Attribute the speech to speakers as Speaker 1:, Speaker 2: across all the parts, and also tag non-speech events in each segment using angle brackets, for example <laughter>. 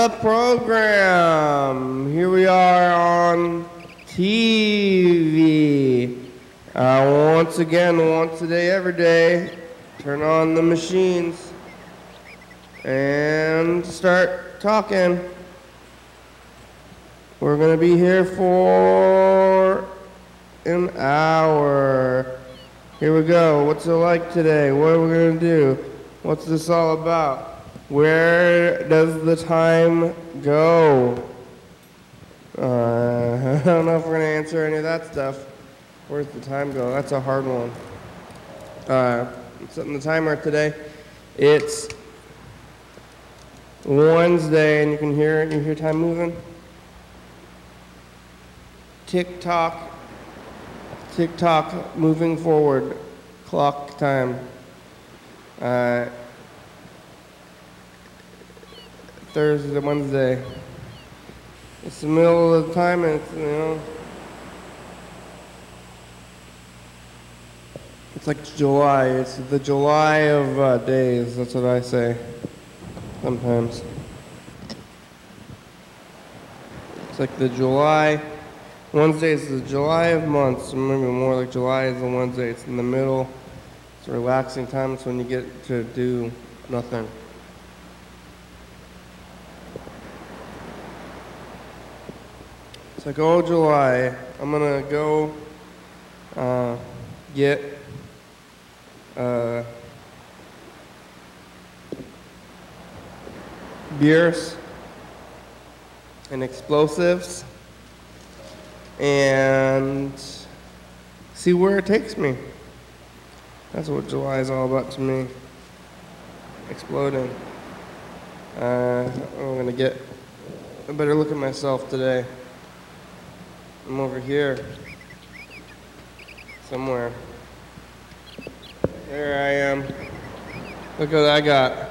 Speaker 1: the program. Here we are on TV. Uh, once again, once a day, every day, turn on the machines and start talking. We're going to be here for an hour. Here we go. What's it like today? What are we going to do? What's this all about? Where does the time go? Uh, I don't know if we're going to answer any of that stuff. Where's the time go? That's a hard one. Uh, setting the timer today. It's Wednesday, and you can hear it. You hear time moving. Tick tock tick tock moving forward, clock time. Uh, Thursday, Wednesday. It's the middle of the time, and it's, you know, it's like July. It's the July of uh, days. That's what I say sometimes. It's like the July. Wednesday is the July of months, maybe more like July is the Wednesday. It's in the middle. It's a relaxing time. It's when you get to do nothing. Like, oh, July. I'm going to go uh, get uh, beers and explosives and see where it takes me. That's what July is all about to me. Exploding. Uh, I'm gonna get a better look at myself today. I'm over here somewhere. There I am. Look what I got.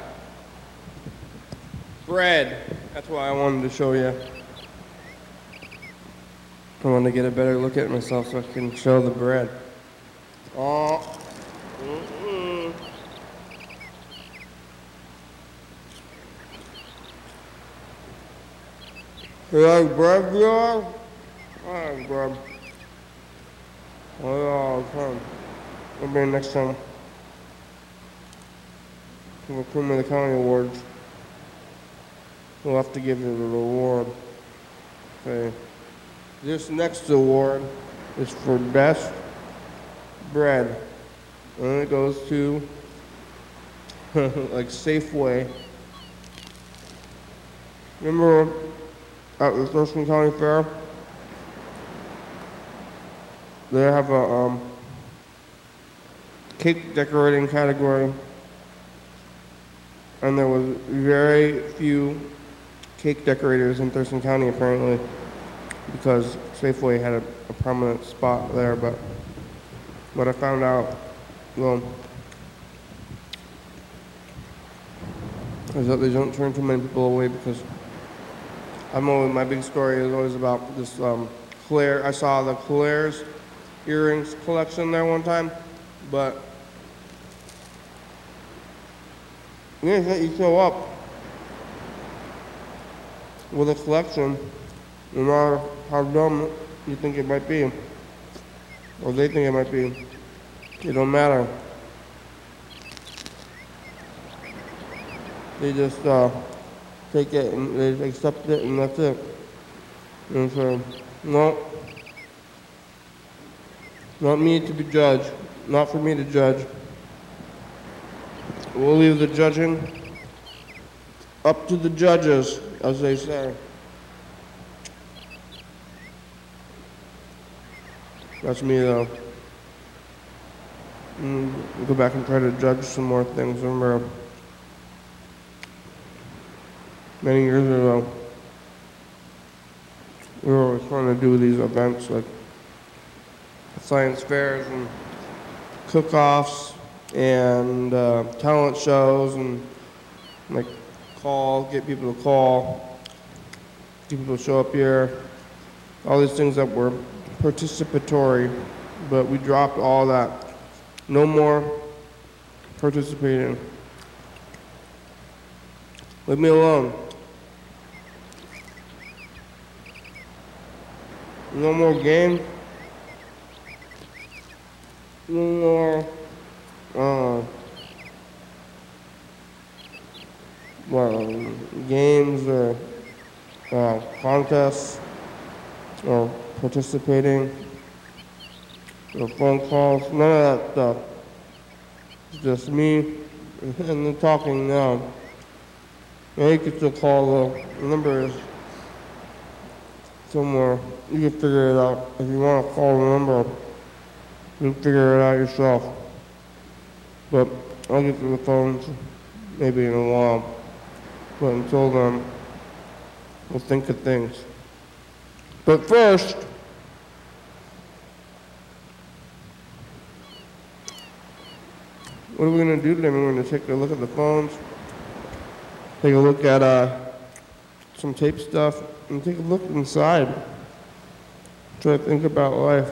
Speaker 1: Bread. That's why I wanted to show you. I want to get a better look at myself so I can show the bread. Oh. Mm-mm. You like bread, y'all? Bread. Oh, all the time. Maybe next time. For the Cream of the County Awards. We'll have to give you the reward. Okay. This next award is for best bread. And it goes to <laughs> like Safeway. Remember at the Thurston County Fair? They have a um, cake decorating category. And there was very few cake decorators in Thurston County apparently because Safeway had a, a prominent spot there, but what I found out, well, is that they don't turn too many people away because I'm always, my big story is always about this um, Claire. I saw the Claire's earrings collection there one time, but you you show up with a collection, no matter how dumb you think it might be, or they think it might be. It don't matter. They just uh, take it and they accept it and that's it. And so, no, not me to be judged, not for me to judge. We'll leave the judging up to the judges, as they say. That's me though. Mm, go back and try to judge some more things. Remember, many years ago, we were always trying to do these events like science fairs and cook-offs and uh, talent shows and like call, get people to call, get people to show up here, all these things that were participatory, but we dropped all that. No more participating. Leave me alone. No more games. More. Uh, well, games or uh, contests or participating or phone calls. None of that stuff. It's just me and the talking now. Yeah, you can still call. The number somewhere. You can figure it out. If you want to call the number, you figure it out yourself. But I'll get to the phones maybe in a while. But until then, we'll think of things. But first, what are we going to do today? We're going to take a look at the phones, take a look at uh, some tape stuff, and take a look inside. Try to think about life.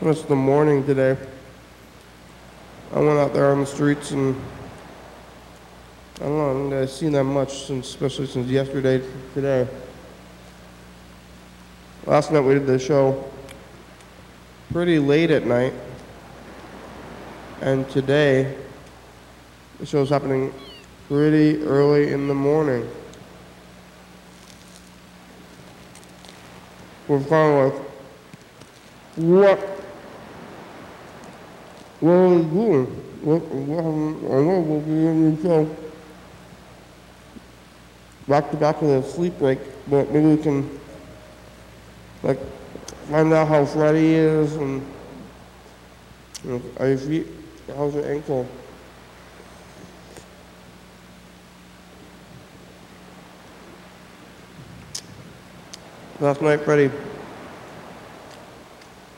Speaker 1: It's the morning today. I went out there on the streets and I don't know, I haven't seen that much since, especially since yesterday, today. Last night we did the show pretty late at night, and today the show's happening pretty early in the morning. We're of like, what? Know we'll be in the show back to back with a sleep break, but maybe we can like find out how Freddie is and you know, are your feet, how's your ankle? Last night, Freddie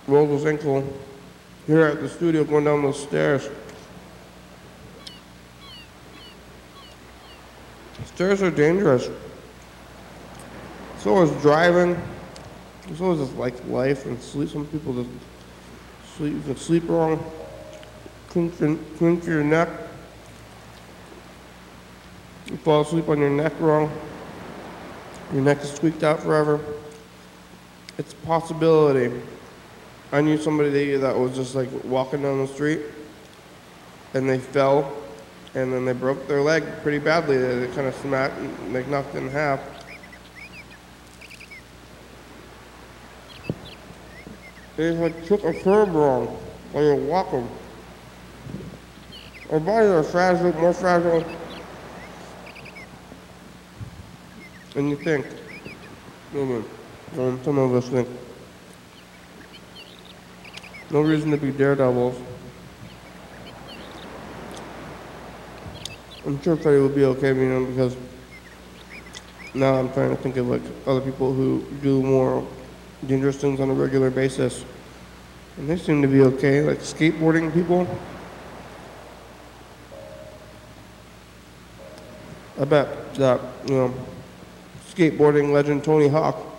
Speaker 1: rolled his ankle here at the studio going down the stairs. Stairs are dangerous. So is driving. So is just like life and sleep. Some people just sleep. You can sleep wrong. Clench your, your neck. You fall asleep on your neck wrong. Your neck is tweaked out forever. It's a possibility. I knew somebody that was just like walking down the street and they fell and then they broke their leg pretty badly. They, they kind of smacked and they knocked in half. They like took a curb wrong while you're walking. Our bodies are fragile, more fragile than you think. Maybe. Some of us think. No reason to be daredevils. I'm sure Freddie will be okay, you know, because now I'm trying to think of like other people who do more dangerous things on a regular basis. And they seem to be okay, like skateboarding people. I bet that, you know, skateboarding legend Tony Hawk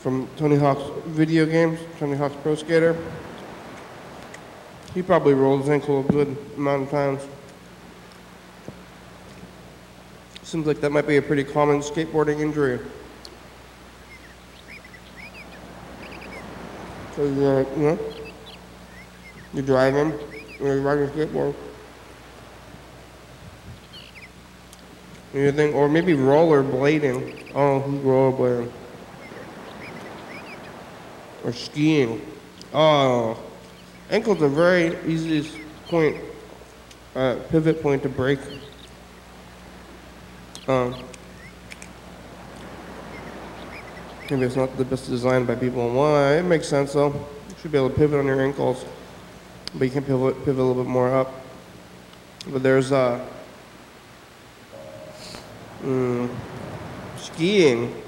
Speaker 1: from Tony Hawk's video games, Tony Hawk's Pro Skater, he probably rolled his ankle a good amount of times. Seems like that might be a pretty common skateboarding injury. So you're, uh, you know, you're driving, you're riding a skateboard. You think, or maybe oh, rollerblading. Oh, rollerblading? Or skiing. Oh, ankle's a very easiest point, uh, pivot point to break. Um, maybe it's not the best design by people. Why? It makes sense though. You should be able to pivot on your ankles, but you can pivot, pivot a little bit more up. But there's uh, mm, skiing.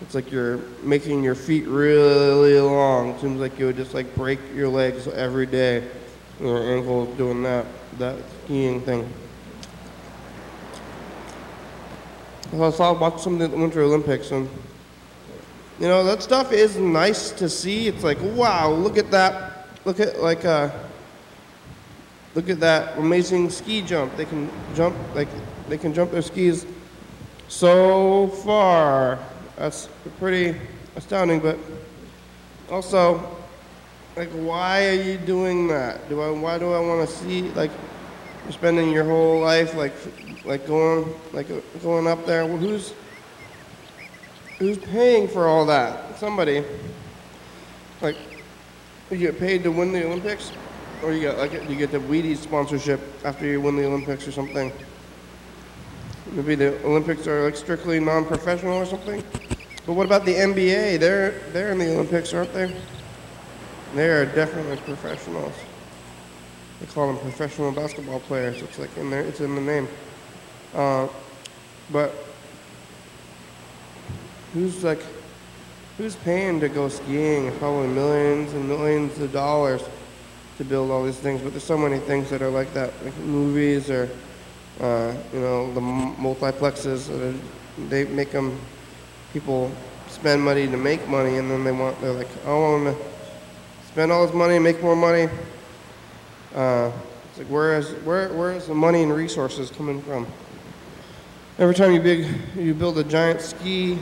Speaker 1: It's like you're making your feet really long. Seems like you would just like break your legs every day. Your ankle doing that, that skiing thing. So I saw watch some of the Winter Olympics and you know that stuff is nice to see. It's like wow, look at that. Look at like uh look at that amazing ski jump. They can jump like they can jump their skis so far. That's pretty astounding. But also, like, why are you doing that? Do I? Why do I want to see like you're spending your whole life like like going like going up there? Well, who's who's paying for all that? Somebody. Like, you get paid to win the Olympics, or you get like you get the Wheaties sponsorship after you win the Olympics or something. Maybe the Olympics are like strictly non-professional or something. But what about the NBA? They're they're in the Olympics, aren't they? They are definitely professionals. They call them professional basketball players. It's like in there. It's in the name. Uh, but who's like who's paying to go skiing? Probably millions and millions of dollars to build all these things. But there's so many things that are like that, like movies or uh, you know the multiplexes. That are, they make them people spend money to make money, and then they want they're like, I want to spend all this money, and make more money. Uh, it's like where is where where is the money and resources coming from? Every time you big you build a giant ski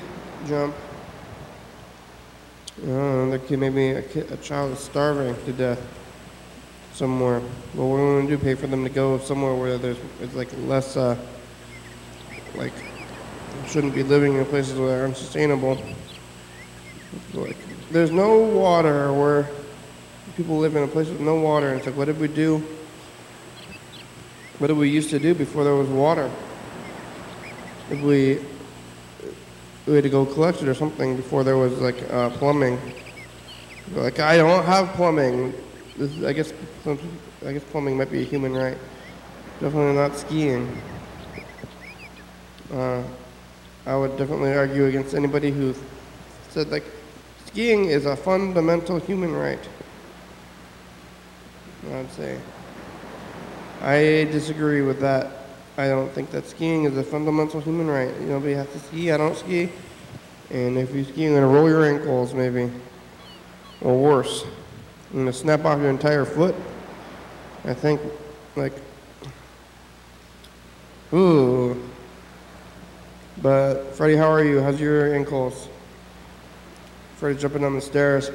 Speaker 1: jump, uh, there kid, maybe a, kid, a child is starving to death somewhere. Well, what are we going to do? Pay for them to go somewhere where there's it's like less uh, like shouldn't be living in places that are unsustainable. Like there's no water where people live in a place with no water. And it's like, what did we do? What did we used to do before there was water? If we we had to go collect it or something before there was like uh, plumbing. Like I don't have plumbing. This, I guess some, I guess plumbing might be a human right. Definitely not skiing. Uh, I would definitely argue against anybody who said like skiing is a fundamental human right. I'd say I disagree with that. I don't think that skiing is a fundamental human right. You nobody has to ski. I don't ski. And if you ski, you're going to roll your ankles, maybe. Or worse. You're going to snap off your entire foot. I think, like, ooh. But, Freddie, how are you? How's your ankles? Freddie jumping down the stairs.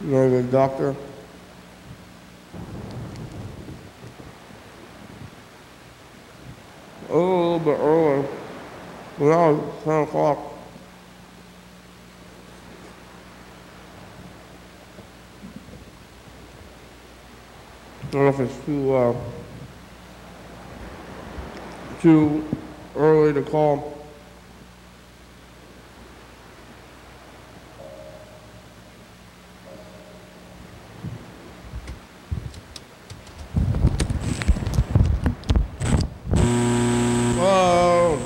Speaker 1: You know, the doctor. Oh, bit early. Now it's 10 o'clock. I don't know if it's too, uh, too early to call. Whoa!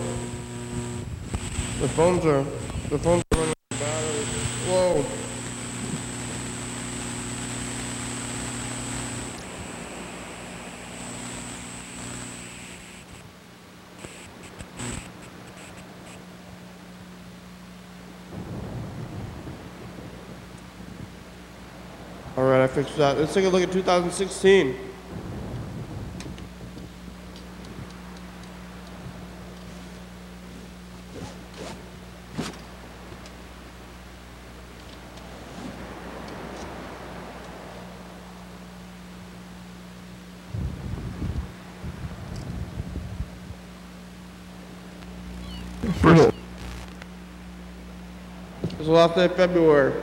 Speaker 1: The phones are, the phones are running out of battery. Whoa! Right, that. Let's take a look at 2016. It's the last day of February.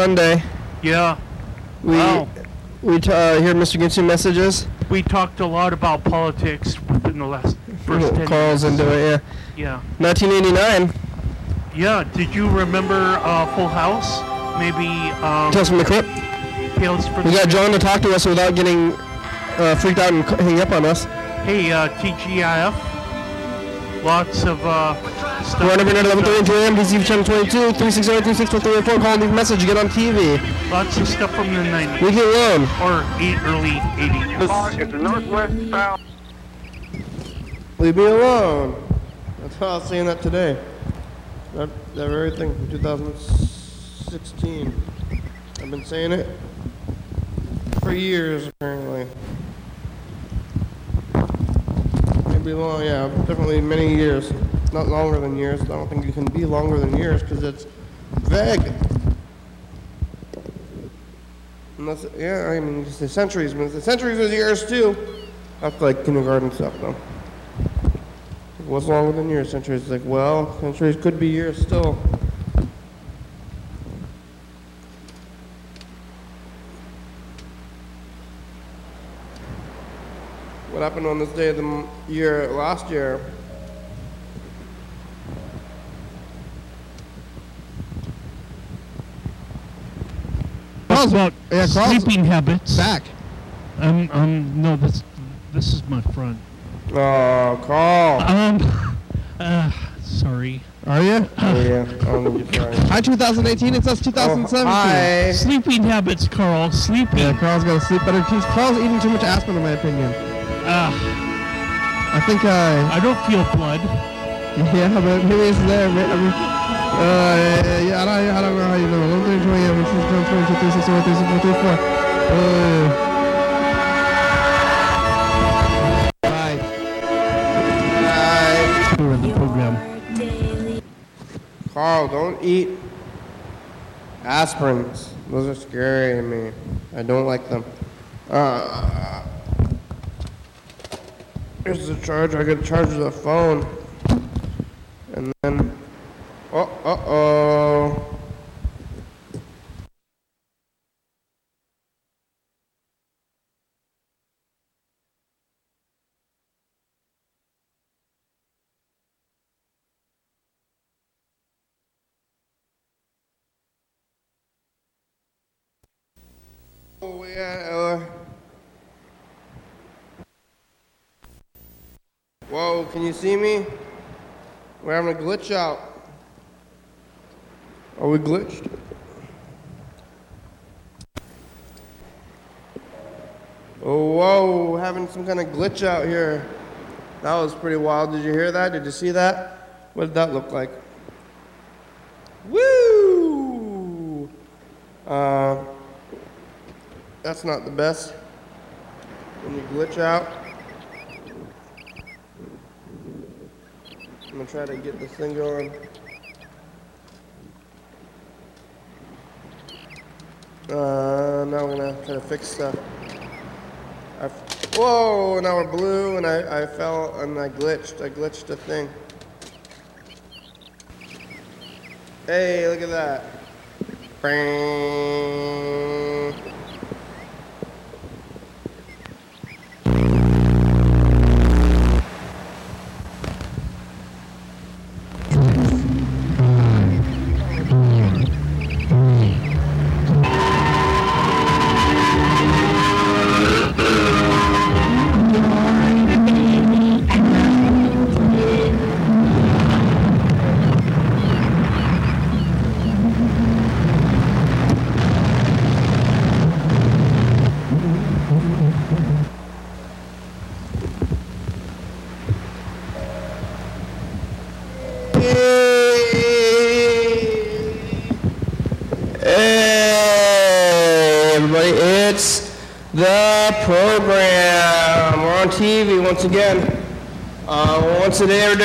Speaker 1: Sunday.
Speaker 2: Yeah.
Speaker 1: We
Speaker 2: Wow.
Speaker 1: we t- uh, hear Mr. Ginsu messages.
Speaker 2: We talked a lot about politics in the last first 10
Speaker 1: calls into it. Yeah,
Speaker 2: Yeah.
Speaker 1: 1989.
Speaker 2: Yeah. Did you remember uh, Full House? Maybe um,
Speaker 1: Tales from the Crypt.
Speaker 2: Tales from
Speaker 1: We got John to talk to us without getting uh, freaked out and hang up on us.
Speaker 2: Hey, uh, TGIF. Lots of uh.
Speaker 1: We're on every night at 11:30 p.m. DC channel 22, 360-364304. Call and leave a message. Get on TV.
Speaker 2: Lots of stuff from the 90s
Speaker 1: Leave me alone.
Speaker 2: or eight, early 80s.
Speaker 3: It's the northwest.
Speaker 1: Leave me alone. That's how I was saying that today. That, that very thing from 2016. I've been saying it for years, apparently. Maybe long, yeah, definitely many years. Not longer than years. I don't think you can be longer than years because it's vague. Unless, yeah, I mean, can say centuries, but the centuries are years too. That's like kindergarten stuff, though. What's longer than years? Centuries. Like, well, centuries could be years still. What happened on this day of the year last year?
Speaker 2: Talk about
Speaker 4: yeah, Carl's
Speaker 2: sleeping habits.
Speaker 4: Back.
Speaker 2: Um, um, no, this, this is my front.
Speaker 1: Oh, Carl.
Speaker 2: Um, <laughs> uh, sorry.
Speaker 4: Are you?
Speaker 1: Oh, yeah, I'm.
Speaker 4: Hi, 2018. It says 2017.
Speaker 1: Oh, hi.
Speaker 2: Sleeping habits, Carl. Sleeping.
Speaker 4: Yeah, Carl's got to sleep better. He's, Carl's eating too much aspirin, in my opinion.
Speaker 2: Ah,
Speaker 4: I think, uh,
Speaker 2: I don't feel blood. <laughs>
Speaker 4: yeah, but here he is there. I mean, uh, yeah, yeah, I don't, I don't know how you know. 11, 20, yeah, 22, 23, 64, 34, 34. Uh,
Speaker 1: Hi.
Speaker 2: We're in the program.
Speaker 1: Carl, don't eat aspirins. Those are scary to me. I don't like them. Uh, here's the charger. I gotta charge the phone. And then, oh, oh. Oh, yeah, Whoa, can you see me? We're having a glitch out. Are we glitched? Oh, whoa, having some kind of glitch out here. That was pretty wild. Did you hear that? Did you see that? What did that look like? Woo! Uh, that's not the best. When you glitch out. I'm gonna try to get this thing going. Uh, now we're gonna try to fix stuff. I Whoa! Now we're blue, and I, I fell and I glitched. I glitched a thing. Hey, look at that. Bang.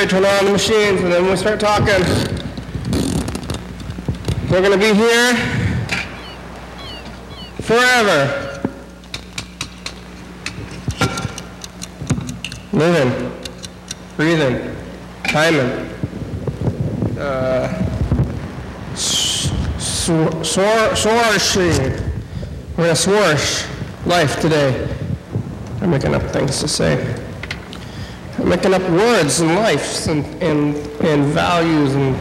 Speaker 1: Day, turn on the machines, and then we start talking. We're going to be here forever. Living, breathing, timing. Uh, swor- swor- Swoosh. We're gonna swoosh life today. I'm making up things to say. Making up words and lives and, and, and values and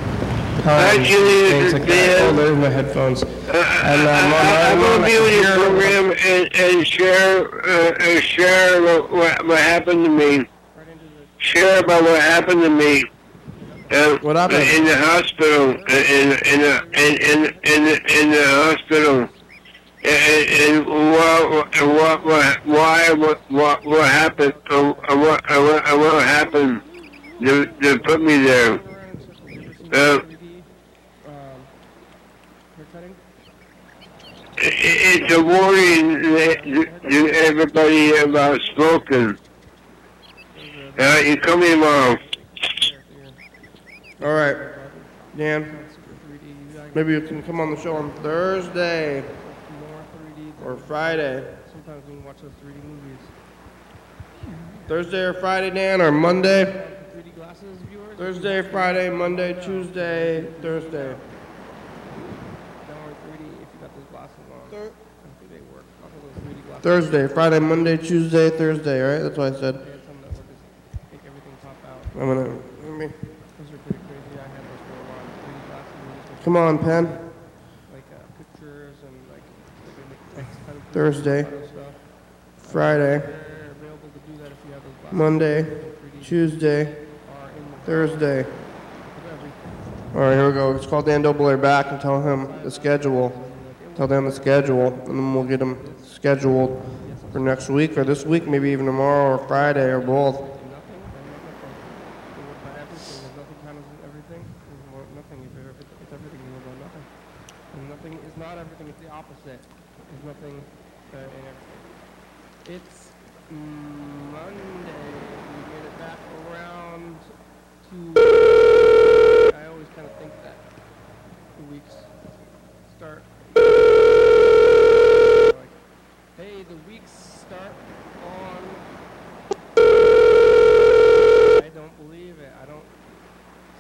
Speaker 1: times
Speaker 3: Actually,
Speaker 1: things like that. Oh, there's my headphones. And um,
Speaker 3: I, I'm
Speaker 1: on
Speaker 3: gonna
Speaker 1: my
Speaker 3: be on your program and, and share uh, and share what, what, what happened to me. Share about what happened to me. Uh,
Speaker 1: What happened?
Speaker 3: In the hospital. In in in in in in the hospital. And, what what what why what what happened? What what what happened? They, they put me there. Uh, it, it's a warning that everybody about smoking. Uh, you come in.
Speaker 1: All right, Dan. Maybe you can come on the show on Thursday or Friday.
Speaker 4: Sometimes we watch those 3D movies.
Speaker 1: Thursday or Friday, Dan, or Monday.
Speaker 4: 3D glasses, viewers?
Speaker 1: Thursday, Friday, Monday, Tuesday, Thursday.
Speaker 4: Download 3D if you got those glasses on.
Speaker 1: Thur-
Speaker 4: I don't think they work. I'll have those 3D glasses.
Speaker 1: Thursday, Friday, Monday, Tuesday, Thursday, right? That's what I said.
Speaker 4: They had some that would those
Speaker 1: Friday, Monday, Tuesday, Thursday. All right, here we go. Let's call Dan Dobler back and tell him the schedule. Tell them the schedule, and then we'll get them scheduled for next week or this week, maybe even tomorrow or Friday or both.
Speaker 4: Nothing, then not nothing. So what about everything? There's nothing counts as everything. There's more, nothing. If you're, if it's everything, you will know nothing. And nothing is not everything. It's the opposite. There's nothing uh, in everything. It's mm, Monday. We made it back around to. I always kind of think that the weeks start. Like, hey, the weeks start on I don't believe it. I don't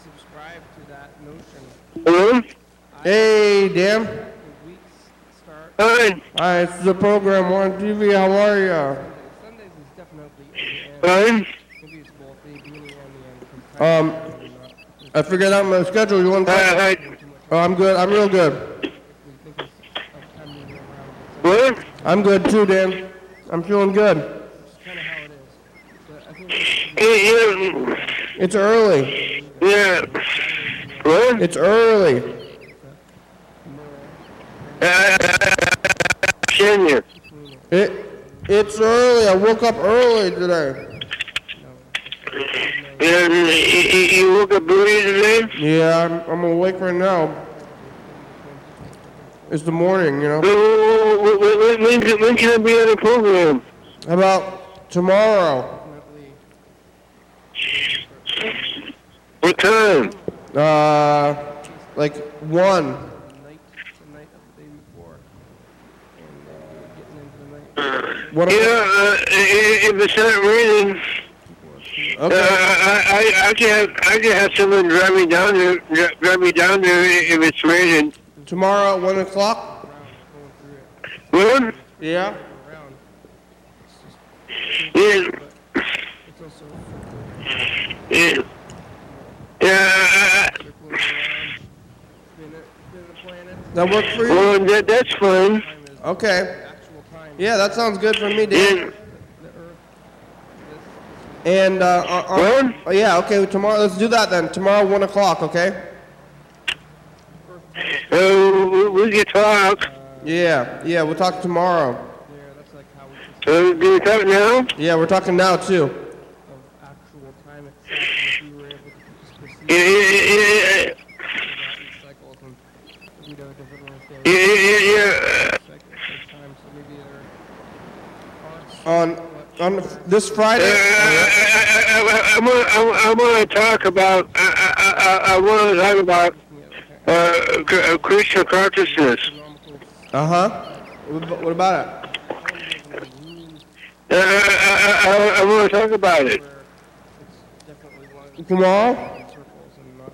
Speaker 4: subscribe to that notion.
Speaker 3: Hello?
Speaker 1: Hey, Dan.
Speaker 4: The weeks start.
Speaker 3: Fine.
Speaker 1: Hi, this is the program on TV. How are you?
Speaker 4: Sundays is definitely in the end.
Speaker 3: Fine.
Speaker 4: Maybe it's both the beginning and the end. 'cause
Speaker 1: Um,
Speaker 4: time is really not-
Speaker 1: I figured out my schedule. You want to?
Speaker 3: Hi.
Speaker 1: Oh, I'm good. I'm real good.
Speaker 4: We think it's of time moving around.
Speaker 3: What?
Speaker 1: I'm good too, Dan. I'm feeling good.
Speaker 4: It's kind it is. But I think it's
Speaker 3: Yeah,
Speaker 1: It's early.
Speaker 3: yeah. What?
Speaker 1: It's early. It. It's early. I woke up early today.
Speaker 3: Yeah, you, you- you woke up today?
Speaker 1: Yeah, I'm, I'm awake right now. It's the morning, you know.
Speaker 3: When, when, when, can- when can I be on the program?
Speaker 1: How about tomorrow?
Speaker 3: What time?
Speaker 1: Uh, like one.
Speaker 4: the night, the night of the day before. And uh, getting into the night.
Speaker 1: What?
Speaker 3: Yeah, uh, if it's not raining, uh, I, I, I can have, I can have someone drive me down there, drive me down there if it's raining.
Speaker 1: Tomorrow at one o'clock.
Speaker 3: What?
Speaker 1: Yeah.
Speaker 3: Yeah, yeah. Yeah, I- I-
Speaker 4: circling around. Spin it, spin the planet.
Speaker 1: That work for you?
Speaker 3: well, that, that's fine.
Speaker 1: Okay. Yeah, that sounds good for me, Dan.
Speaker 3: Yeah.
Speaker 4: The Earth. This,
Speaker 1: And uh, uh, uh,
Speaker 3: What?
Speaker 1: oh, yeah, okay. Tomorrow, let's do that then. Tomorrow, one o'clock. Okay.
Speaker 3: Uh, we, can talk.
Speaker 1: Yeah. Yeah, we'll talk tomorrow.
Speaker 4: this, there. That's like how we should
Speaker 3: Uh, can we talk now?
Speaker 1: Yeah, we're talking now too.
Speaker 4: of actual time itself. And if we were able to just proceed
Speaker 3: Yeah, yeah, yeah.
Speaker 4: So
Speaker 1: On on this
Speaker 3: Uh,
Speaker 1: Friday.
Speaker 3: I, I, I, I, want, I, want to talk about. I, want to talk about uh, uh, uh, uh cr- uh, Christian consciousness.
Speaker 1: Uh huh. What about it?
Speaker 3: Uh, I, I, I, want to talk about it
Speaker 4: where it's definitely one of
Speaker 1: Tomorrow?
Speaker 4: the circles and not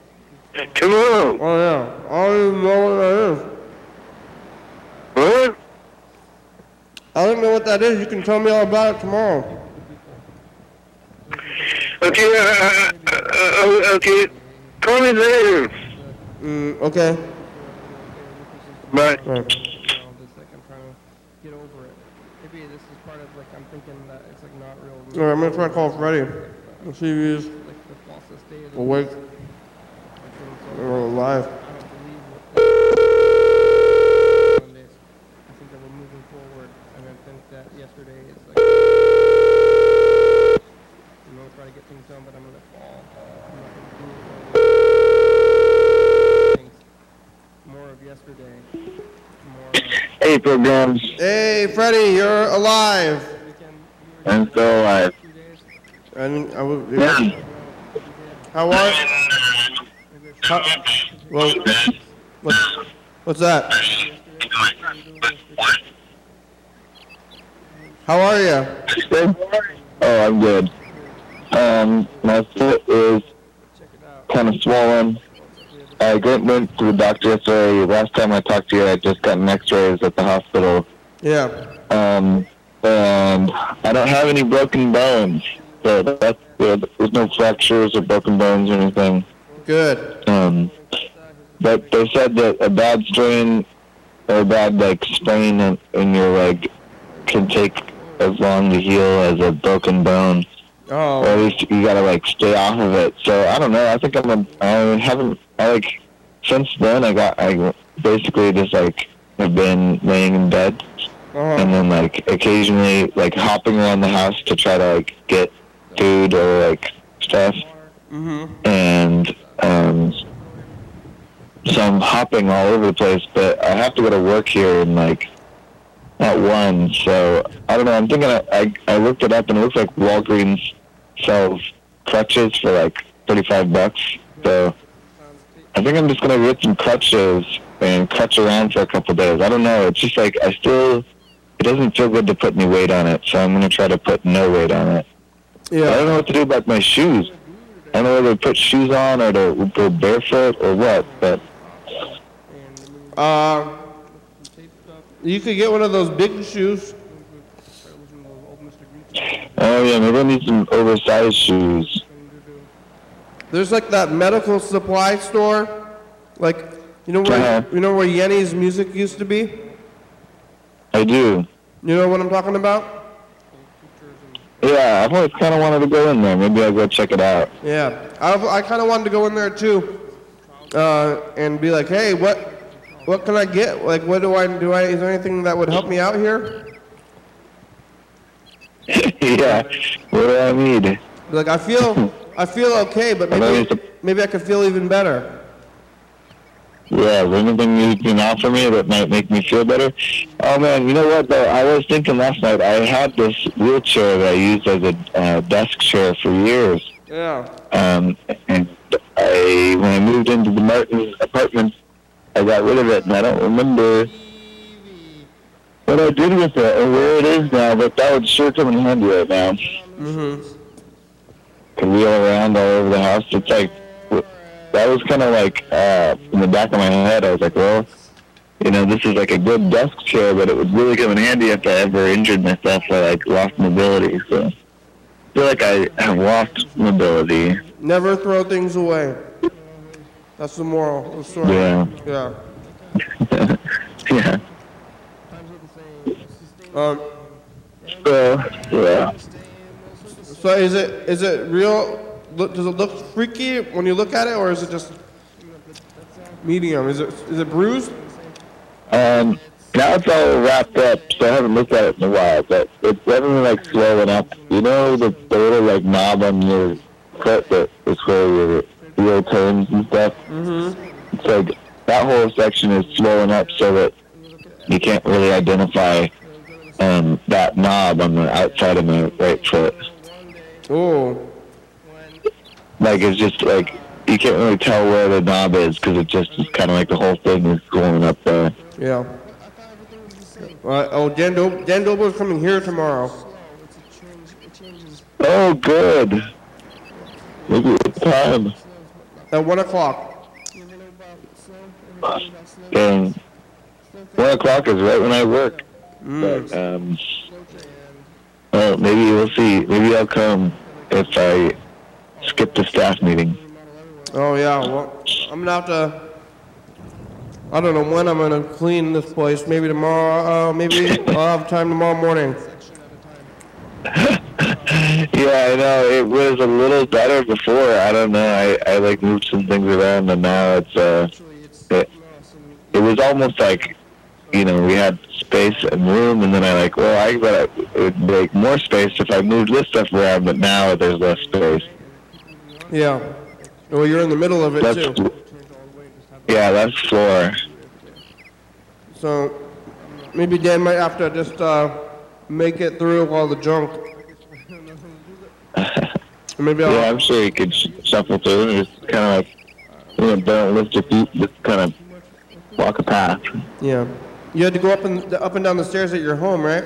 Speaker 3: tomorrow.
Speaker 1: Oh yeah. I don't even know what that is.
Speaker 3: What?
Speaker 1: I don't know what that is. You can tell me all about it tomorrow.
Speaker 3: Okay, uh, uh, uh, uh, okay. Call me later.
Speaker 1: Mm, okay.
Speaker 3: But
Speaker 1: Right.
Speaker 4: you like I'm trying to get over it. Maybe this is part of like I'm thinking that it's like not real.
Speaker 1: All right, I'm gonna try to call Freddie. Let's see if he's
Speaker 4: Like the falsest state
Speaker 1: awake. We're alive.
Speaker 4: I don't believe what Mondays. I think that we're moving forward, and I think that yesterday is like. I'm gonna try to get things done, but I'm gonna fall. I'm not gonna do all things. More of yesterday. More
Speaker 5: Hey, programs.
Speaker 1: Hey, Freddie, you're alive.
Speaker 4: weekend. You
Speaker 5: I'm still alive.
Speaker 1: And I was,
Speaker 5: Yeah.
Speaker 1: how are? How, well, what, what's that? How are you?
Speaker 5: Oh, I'm good. Um, my foot is
Speaker 4: Check it out.
Speaker 5: kind of swollen. I went went to the doctor yesterday. Last time I talked to you, I just got an X-rays at the hospital.
Speaker 1: Yeah.
Speaker 5: Um, and I don't have any broken bones. So that's good. There's no fractures or broken bones or anything.
Speaker 1: Good.
Speaker 5: Um, but they said that a bad strain or a bad like sprain in, in your leg can take as long to heal as a broken bone, or at
Speaker 1: Oh.
Speaker 5: least you gotta like stay off of it. So I don't know. I think I'm a, I haven't I like since then I got I basically just like have been laying in bed and
Speaker 1: Uh-huh.
Speaker 5: then like occasionally like hopping around the house to try to like get food or like stuff
Speaker 1: Mhm.
Speaker 5: and um, so I'm hopping all over the place. But I have to go to work here in like at one, so I don't know. I'm thinking I I, I looked it up and it looks like Walgreens sells crutches for like 35 bucks. So I think I'm just gonna get some crutches and crutch around for a couple days. I don't know. It's just like I still. It doesn't feel good to put any weight on it, so I'm gonna try to put no weight on it. Yeah. I don't know what to do about my shoes. I don't know whether to put shoes on or to go barefoot or what, but
Speaker 1: Uh, you could get one of those big shoes.
Speaker 5: Oh yeah, maybe I need some oversized shoes.
Speaker 1: There's like that medical supply store, like you know where
Speaker 5: Uh-huh.
Speaker 1: you know where Yenny's music used to be.
Speaker 5: I do.
Speaker 1: You know what I'm talking about?
Speaker 5: Yeah, I've always kind of wanted to go in there. Maybe I'll go check it out.
Speaker 1: Yeah, I, I kind of wanted to go in there too, uh, and be like, hey, what, what can I get? Like, what do I do? I is there anything that would help me out here? <laughs>
Speaker 5: yeah, what do I need?
Speaker 1: Like, I feel, I feel okay, but maybe,
Speaker 5: it's
Speaker 1: maybe I could feel even better.
Speaker 5: Yeah, is anything you can offer me that might make me feel better? Oh man, you know what though? I was thinking last night. I had this wheelchair that I used as a uh, desk chair for years.
Speaker 1: Yeah.
Speaker 5: Um, and I, when I moved into the Martin apartment, I got rid of it, and I don't remember what I did with it or where it is now. But that would sure come in handy right now.
Speaker 1: Mhm.
Speaker 5: Can wheel around all over the house. It's like that was kind of like uh, in the back of my head. I was like, well, you know, this is like a good desk chair, but it would really come in handy if I ever injured myself or like lost mobility. So I feel like I have lost mobility.
Speaker 1: Never throw things away. That's the moral of the story.
Speaker 5: Yeah.
Speaker 1: Yeah. <laughs>
Speaker 5: yeah.
Speaker 1: Um.
Speaker 5: So, yeah.
Speaker 1: So is it is it real? Look, does it look freaky when you look at it, or is it just medium? Is it is it bruised?
Speaker 5: Um, now it's all wrapped up, so I haven't looked at it in a while, but it's definitely like swollen up. You know the, the little like knob on your foot that is where your wheel turns and stuff? Mm-hmm. It's like that whole section is swollen up so that you can't really identify um, that knob on the outside of my right foot.
Speaker 1: Oh.
Speaker 5: Like it's just like you can't really tell where the knob is because it just is kind of like the whole thing is going up there.
Speaker 1: Yeah. Uh, oh, Dan, Do- Dan Dobler's coming here tomorrow.
Speaker 5: Oh, good. Maybe it's time.
Speaker 1: At one o'clock.
Speaker 5: And one o'clock is right when I work. But, um, well, maybe we'll see. Maybe I'll come if I skip the staff meeting.
Speaker 1: Oh yeah. Well, I'm gonna have to. I don't know when I'm gonna clean this place. Maybe tomorrow. Uh, maybe I'll have time tomorrow morning. <laughs>
Speaker 5: yeah, I know. It was a little better before. I don't know. I, I like moved some things around, and now it's uh, it,
Speaker 4: a mess, and
Speaker 5: it was almost like, you know, we had space and room, and then I like, well, I bet it would make more space if I moved this stuff around, but now there's less space.
Speaker 1: Yeah. Well, you're in the middle of it
Speaker 5: That's
Speaker 1: too.
Speaker 5: yeah, that's floor.
Speaker 1: So maybe Dan might have to just uh, make it through all the junk. <laughs> Maybe I'll.
Speaker 5: Yeah, I'm sure you could shuffle through and just kind of like, you know, don't lift your feet, just kind of walk a path.
Speaker 1: Yeah. You had to go up and up and down the stairs at your home, right?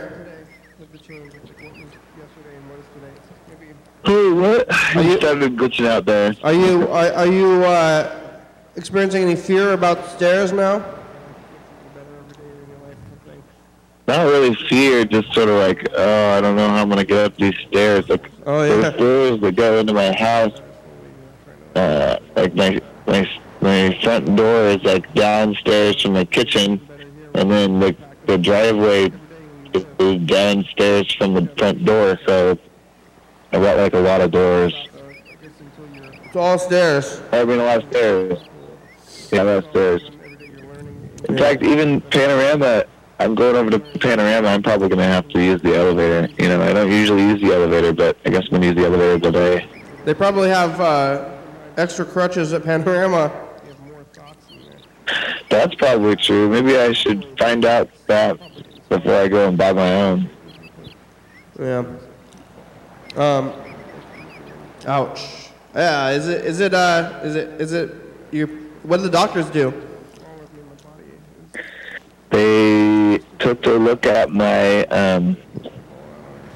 Speaker 4: with the change, like what was yesterday and what is today. Maybe
Speaker 5: Hey, what?
Speaker 1: Are
Speaker 5: you
Speaker 1: you-
Speaker 5: started glitching out there.
Speaker 1: Are you are, are you uh, experiencing any fear about the stairs now?
Speaker 4: better every day in your life, I think.
Speaker 5: Not really fear, just sort of like, oh, I don't know how I'm gonna get up these stairs. Like,
Speaker 1: Oh,
Speaker 5: those
Speaker 1: yeah.
Speaker 5: stairs that go into my house, uh, like my my my front door is like downstairs from the kitchen, and then the the driveway is downstairs from the front door. So I got like a lot of doors.
Speaker 4: I guess until you're
Speaker 1: It's all stairs.
Speaker 5: I mean, a lot of stairs. Yeah, a lot of stairs.
Speaker 4: every day you're.
Speaker 5: In fact, even Panorama, I'm going over to Panorama. I'm probably going to have to use the elevator. You know, I don't usually use the elevator, but I guess I'm going to use the elevator today.
Speaker 1: They probably have uh, extra crutches at Panorama.
Speaker 4: You have more thoughts in there.
Speaker 5: That's probably true. Maybe I should find out that before I go and buy my own.
Speaker 1: Yeah. Um. Ouch. Yeah. Is it? Is it? Uh. Is it? Is it? You. What do the doctors do?
Speaker 4: Wrong with me, my body is
Speaker 5: They took a look at my um,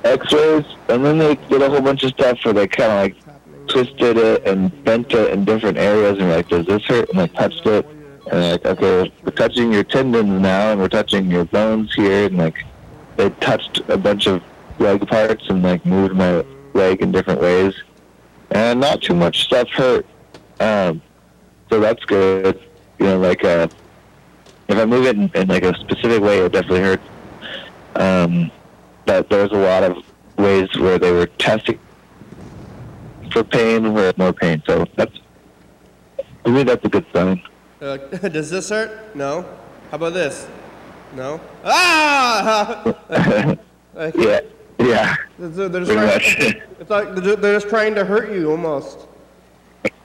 Speaker 5: X-rays, and then they did a whole bunch of stuff where they kind of like twisted it and bent it in different areas and like, does this hurt? And I touched it. And like, okay, we're touching your tendons now and we're touching your bones here. And like, they touched a bunch of leg parts and like moved my leg in different ways. And not too much stuff hurt. Um, so that's good. You know, like, uh, if I move it in, in like a specific way, it definitely hurts. Um, but there's a lot of ways where they were testing for pain where more pain. So that's to me that's a good sign.
Speaker 1: They're like, <laughs> does this hurt? No. How about this? No. Ah! <laughs> like,
Speaker 5: Yeah, yeah,
Speaker 1: they're, they're just
Speaker 5: pretty
Speaker 1: trying,
Speaker 5: much. <laughs>
Speaker 1: it's like they're, just trying to hurt you almost.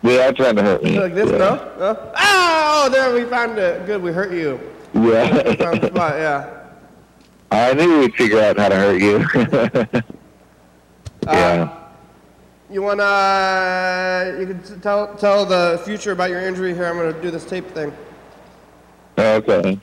Speaker 5: they are trying to hurt me.
Speaker 1: Like this?
Speaker 5: yeah.
Speaker 1: No. No. Ah! Oh, there we found it. Good, we hurt you. We found the
Speaker 5: Yeah,
Speaker 1: spot. Yeah.
Speaker 5: I knew we'd figure out how to hurt you. yeah.
Speaker 1: You wanna? You can tell tell the future about your injury here. I'm gonna do this tape thing.
Speaker 5: Okay.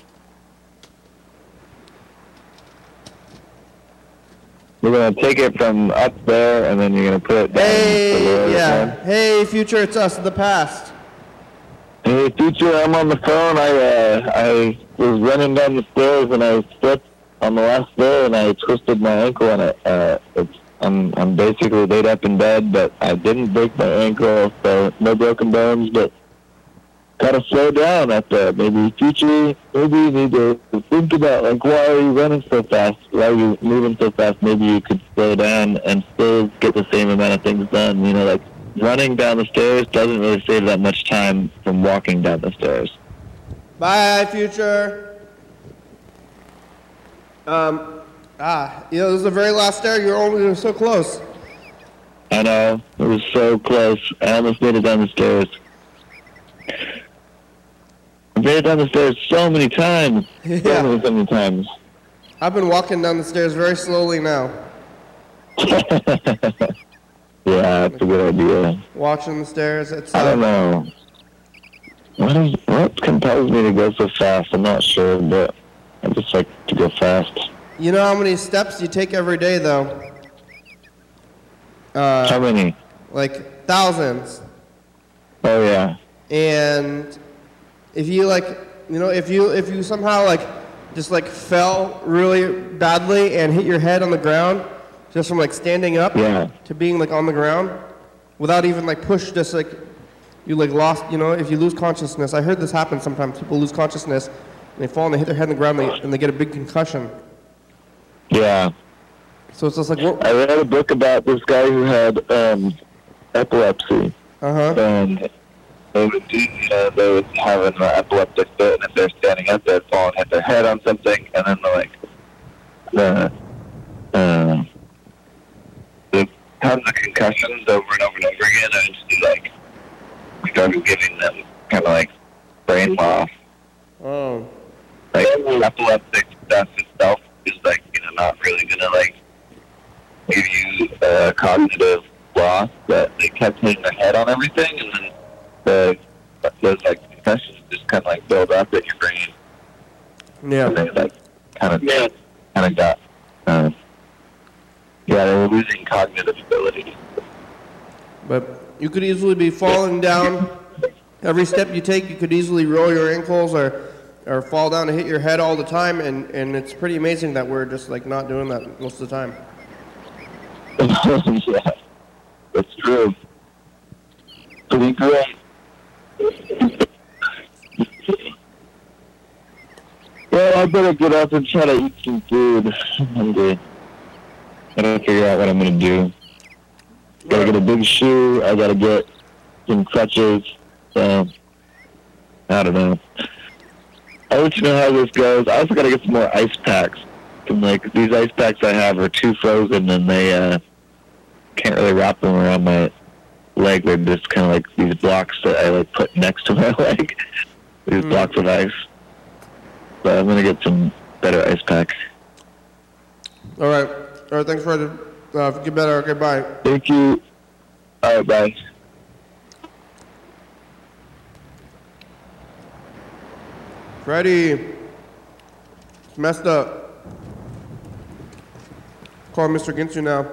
Speaker 5: We're gonna take it from up there, and then you're gonna put it down.
Speaker 1: Hey, yeah. Hey, future, it's us, the past.
Speaker 5: Hey, future, I'm on the phone. I uh, I was running down the stairs and I stepped on the last stair and I twisted my ankle and it, uh, it's I'm I'm basically laid up in bed, but I didn't break my ankle, so no broken bones. But gotta slow down at the maybe future. Maybe you need to think about like why are you running so fast? Why are you moving so fast? Maybe you could slow down and still get the same amount of things done. You know, like running down the stairs doesn't really save that much time from walking down the stairs.
Speaker 1: Bye, future. Um, ah, you know, this is the very last stair. You're only you're so close.
Speaker 5: I know. It was so close. I almost made it down the stairs. I made it down the stairs so many times. <laughs>
Speaker 1: Yeah.
Speaker 5: so many times.
Speaker 1: I've been walking down the stairs very slowly now, <laughs>
Speaker 5: Yeah, that's a good idea.
Speaker 1: watching the stairs. It's
Speaker 5: I don't
Speaker 1: uh,
Speaker 5: know. What is what compels me to go so fast? I'm not sure, but I just like to go fast.
Speaker 1: You know how many steps you take every day, though.
Speaker 5: How
Speaker 1: Uh,
Speaker 5: many?
Speaker 1: like thousands.
Speaker 5: Oh yeah.
Speaker 1: and if you like you know if you if you somehow like just like fell really badly and hit your head on the ground just from like standing up
Speaker 5: Yeah.
Speaker 1: to being like on the ground without even like push just like you like lost you know if you lose consciousness i heard this happen sometimes people lose consciousness and they fall and they hit their head on the ground and they, and they get a big concussion
Speaker 5: Yeah.
Speaker 1: So it's just like what?
Speaker 5: I read a book about this guy who had um, epilepsy,
Speaker 1: Uh huh.
Speaker 5: and they would do, you know, they would have an epileptic fit, and if they're standing up, they'd fall and hit their head on something, and then like the uh, the tons of concussions over and over and over again, and just like started giving them kind of like brain loss.
Speaker 1: Oh.
Speaker 5: Like epileptic stuff itself is like not really gonna like give you a cognitive loss, but they kept hitting their head on everything, and then the those like concussions just kind of like build up in your brain,
Speaker 1: Yeah.
Speaker 5: and they like kind of yeah. kind of got uh, yeah they were losing cognitive ability.
Speaker 1: But you could easily be falling down. Every step you take, you could easily roll your ankles or, or fall down and hit your head all the time. And, and it's pretty amazing that we're just like not doing that most of the time. <laughs>
Speaker 5: yeah, that's true. Pretty great. <laughs> Well, I better get up and try to eat some food. I'm good. I gotta figure out what I'm gonna do. Gotta get a big shoe. I gotta get some crutches. So, I don't know. I'll let you know how this goes. I also gotta get some more ice packs. And like these ice packs I have are too frozen, and they uh, can't really wrap them around my leg. They're just kind of like these blocks that I like put next to <laughs> my leg. these
Speaker 1: Mm.
Speaker 5: blocks of ice. But I'm gonna get some better ice packs.
Speaker 1: All right. All right. Thanks, Fred. Uh, get better. Okay. Bye.
Speaker 5: Thank you. All right, bye.
Speaker 1: It's messed up. Call Mr. Ginsu now.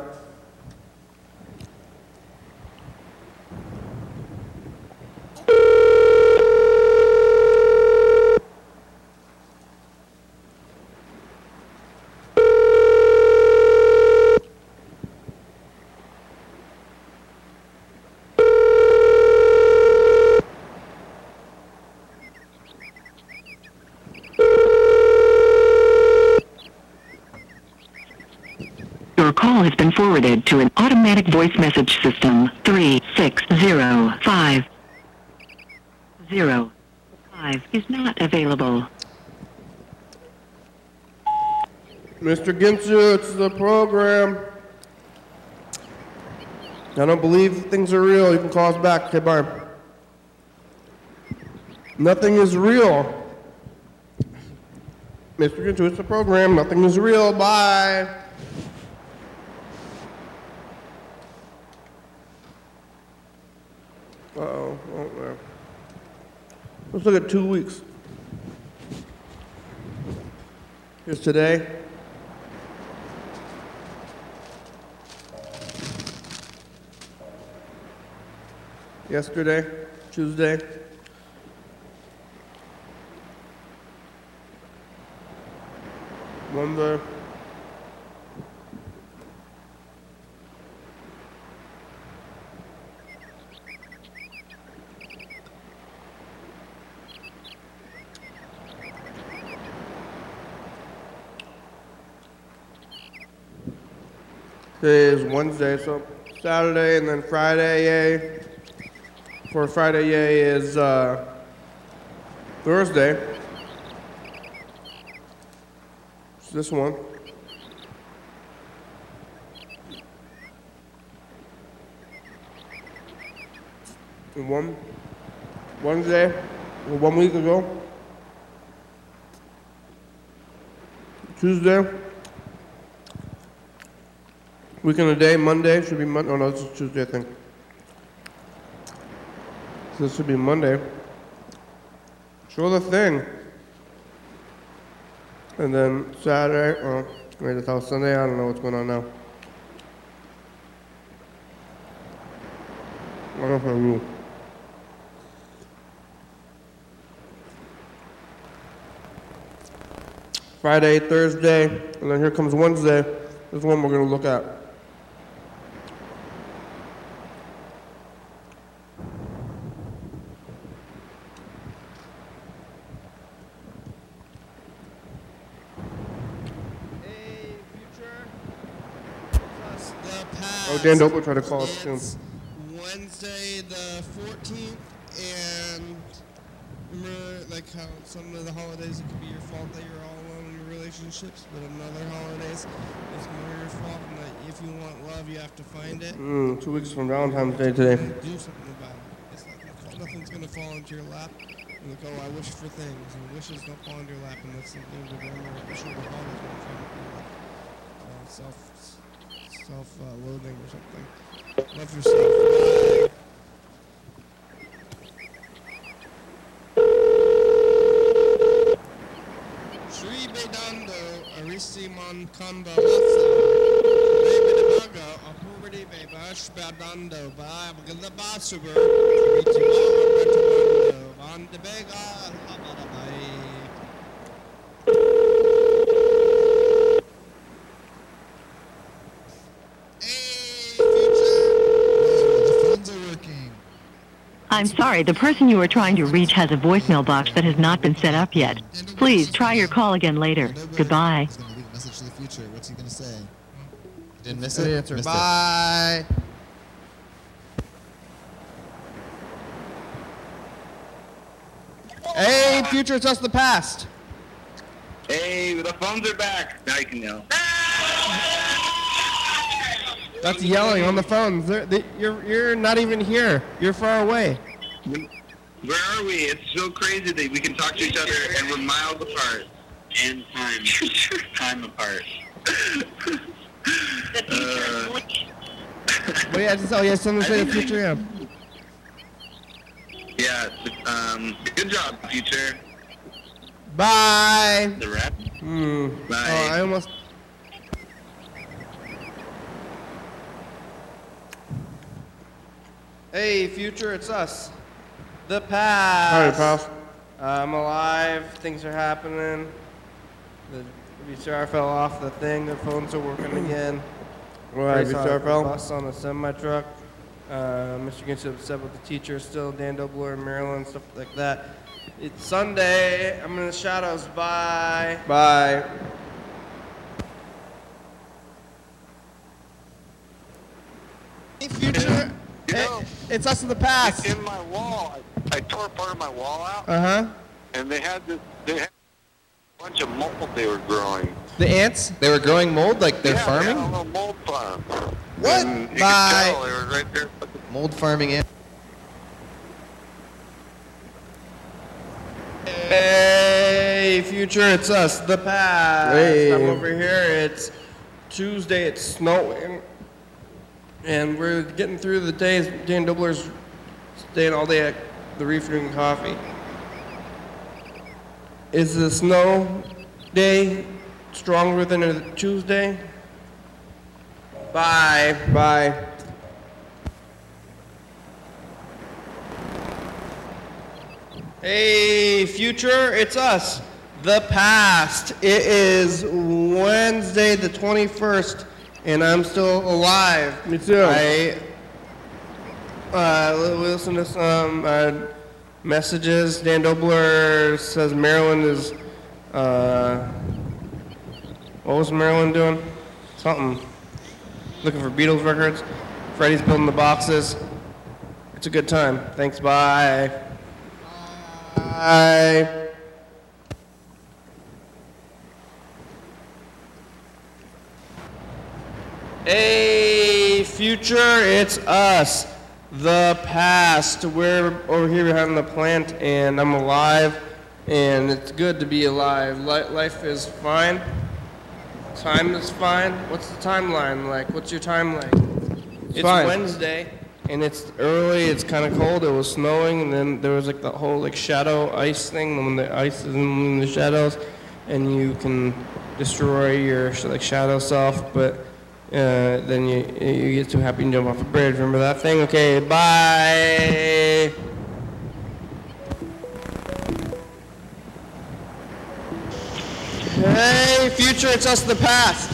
Speaker 6: Your call has been forwarded to an automatic voice message system. Three six zero five zero five is not available.
Speaker 1: Mr. Ginsu, it's the program. I don't believe things are real. You can call us back. Okay, bye. Nothing is real. Mr. Ginsu, it's the program. Nothing is real. Bye. Uh-oh. Oh, no. Let's look at two weeks. Here's today. yesterday, Tuesday. Monday. Today is Wednesday, so Saturday and then Friday, yay for Friday Yay is uh, Thursday. It's this one. And one Wednesday, one week ago. Tuesday. Week and a day, Monday should be Monday. Oh no, this is Tuesday, I think. So this should be Monday. Show the thing. And then Saturday, oh, wait, out Sunday, I don't know what's going on now. I don't know. Friday, Thursday, and then here comes Wednesday. This one we're going to look at. Hey, future. the
Speaker 4: Oh, Dan Dobler tried to call us soon.
Speaker 1: Wednesday the 14th, and remember, like how some of the holidays it could be your fault that you're all alone in your relationships, but in other holidays it's more your fault, and that if you want love, you have to find it.
Speaker 4: Mm, two weeks from Valentine's Day today.
Speaker 1: Do something about it. It's not nothing's gonna fall into your lap. And like, oh, I wish for things, and wishes don't fall into your lap, and that's something to remember. Wishing the holidays when it's gonna be like uh, self self uh, or something. Love yourself. Sri Vedando Arisimon Kanda Lasa Baby the Baga Apurity Beba Shbadando Ba Bagala Basuber Ritima Retamando Van de Bega Habadabai Hey, future!
Speaker 7: The phones are working.
Speaker 6: I'm sorry, the person you are trying to reach has a voicemail box that has not been set up yet. Please try your call again later. Goodbye.
Speaker 7: He's gonna message to the future. What's he gonna say? Didn't miss it.
Speaker 1: answer.
Speaker 7: Missed it.
Speaker 1: Bye. Hey, future, it's us the past.
Speaker 8: Hey, the phones are back. Now you can yell.
Speaker 1: That's yelling on the phone. They're, they, you're you're not even here. You're far away.
Speaker 8: Where are we? It's so crazy that we can talk to each other and we're miles apart. And time. <laughs> time apart. Uh,
Speaker 1: But yeah, just, oh yeah, something to say the future. Yeah.
Speaker 8: yeah, um, good job, future.
Speaker 1: Bye.
Speaker 8: The rap.
Speaker 4: Hmm.
Speaker 8: Bye.
Speaker 1: Oh, I almost. Hey, future, it's us. The past.
Speaker 4: Howdy, pals.
Speaker 1: Uh, I'm alive. Things are happening. The VCR fell off the thing. The phones are working <clears throat> again.
Speaker 4: Why,
Speaker 1: Grace
Speaker 4: VCR
Speaker 1: a
Speaker 4: fell?
Speaker 1: Bus on a semi truck. Uh, Mr. Gint's upset with the teacher still. Dan Dobler in Maryland, stuff like that. It's Sunday. I'm in the shadows. Bye.
Speaker 4: Bye.
Speaker 1: Hey, future.
Speaker 9: You
Speaker 1: Hey,
Speaker 9: know,
Speaker 1: it's us in the past.
Speaker 9: in my wall, I, I tore part of my wall out,
Speaker 1: Uh huh.
Speaker 9: and they had this, they had a bunch of mold they were growing.
Speaker 1: The ants. They were growing mold like they're
Speaker 9: yeah,
Speaker 1: farming.
Speaker 9: They a mold farm.
Speaker 1: What?
Speaker 9: And you
Speaker 1: Bye.
Speaker 9: tell they were right there.
Speaker 1: Mold farming ant. Hey, future, it's us, the past.
Speaker 4: Hey.
Speaker 1: I'm over here. It's Tuesday. It's snowing, and we're getting through the days. Dan Dobler's staying all day at the reef drinking coffee. Is the snow day stronger than a Tuesday? Bye.
Speaker 4: Bye.
Speaker 1: Hey, future, it's us, the past. It is Wednesday, the 21st, and I'm still alive.
Speaker 4: Me too.
Speaker 1: I uh, li- listen to some uh, messages. Dan Dobler says Maryland is. Uh, what was Maryland doing? Something. Looking for Beatles records. Freddie's building the boxes. It's a good time. Thanks. Bye. Bye. Hey, future, it's us, the past. We're over here behind the plant, and I'm alive, and it's good to be alive. Life is fine. Time is fine. What's the timeline like? What's your timeline? It's
Speaker 4: fine.
Speaker 1: Wednesday, and it's early. It's kind of cold. It was snowing, and then there was like the whole like shadow ice thing when the ice is in the shadows, and you can destroy your like shadow self, but uh, then you you get too happy and jump off a bridge. Remember that thing? Okay, bye. Hey, future, it's us, the past.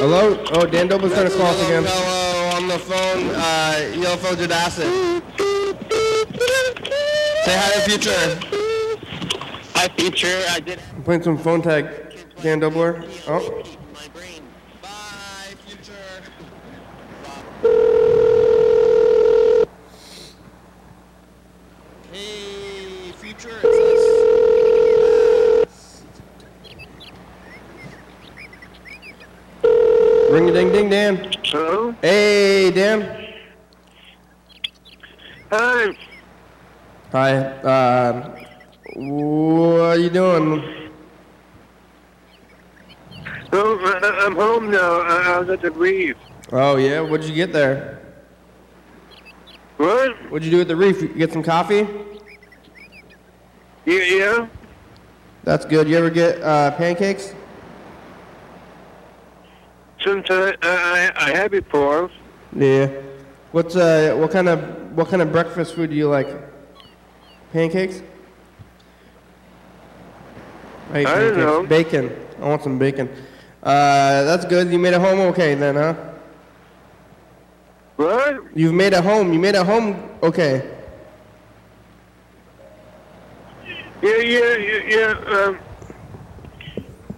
Speaker 4: Hello? Oh, Dan Dobler's trying to call us again.
Speaker 1: Hello, on the phone. Uh, yellow fellow did acid. Say hi to future.
Speaker 8: Hi, future. I did.
Speaker 1: I'm playing some phone tag. Dan Dobler. Oh.
Speaker 8: My brain.
Speaker 7: Bye, future. Hey, future, it's us.
Speaker 1: Ring a ding ding, Dan.
Speaker 3: Hello?
Speaker 1: Hey, Dan.
Speaker 3: Hi.
Speaker 1: Hi. Uh, what are you doing?
Speaker 3: Oh, I'm home now. I, was at the reef.
Speaker 1: Oh yeah. What'd you get there?
Speaker 3: What?
Speaker 1: What'd you do at the reef? You get some coffee?
Speaker 3: Yeah, yeah?
Speaker 1: That's good. You ever get uh, pancakes?
Speaker 3: Sometimes I, I, I had before.
Speaker 1: Yeah. What's uh what kind of what kind of breakfast food do you like? Pancakes? Hate
Speaker 3: I don't know.
Speaker 1: Bacon. I want some bacon. Uh, that's good. You made it home okay then, huh?
Speaker 3: What?
Speaker 1: You've made it home. You made it home okay.
Speaker 3: Yeah, yeah, yeah, yeah. Um,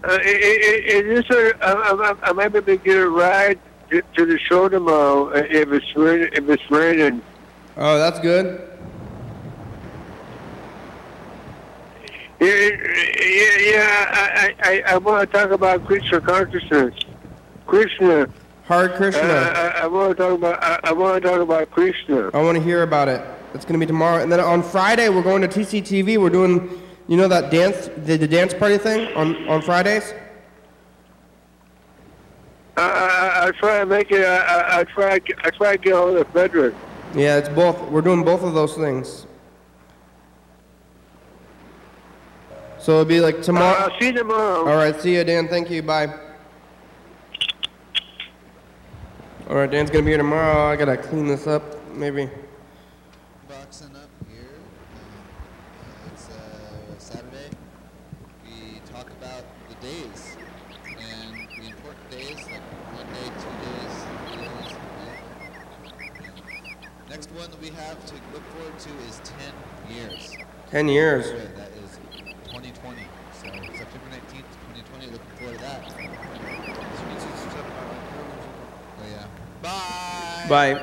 Speaker 3: uh, i- i- i- is this a, I, I, I might be able to get a ride to, to the show tomorrow uh, if it's raining. If it's raining.
Speaker 1: Oh, that's good.
Speaker 3: Yeah, yeah, yeah. I, I, I, I want to talk about Krishna consciousness. Krishna.
Speaker 1: Hare Krishna.
Speaker 3: Uh, I, I want to talk about. I, I want to talk about Krishna.
Speaker 1: I want to hear about it. It's going to be tomorrow. And then on Friday, we're going to TCTV. We're doing, you know, that dance, the, the dance party thing on, on Fridays?
Speaker 3: I, I, I try to make it. I, I, I try. I try to get hold of Frederick.
Speaker 1: Yeah, it's both. We're doing both of those things. So it'll be like tomorrow.
Speaker 3: Uh, see you tomorrow.
Speaker 1: All right, see you, Dan. Thank you. Bye. All right, Dan's gonna be here tomorrow. I gotta clean this up, maybe.
Speaker 7: Boxing up here. Um, uh, it's uh, Saturday. We talk about the days and the important days, like one day, two days, three days. Next one that we have to look forward to is 10 years.
Speaker 1: Ten years.
Speaker 7: Okay, that is 2020. So September 19th, 2020. Looking forward to that. Oh yeah. Bye.
Speaker 1: Bye.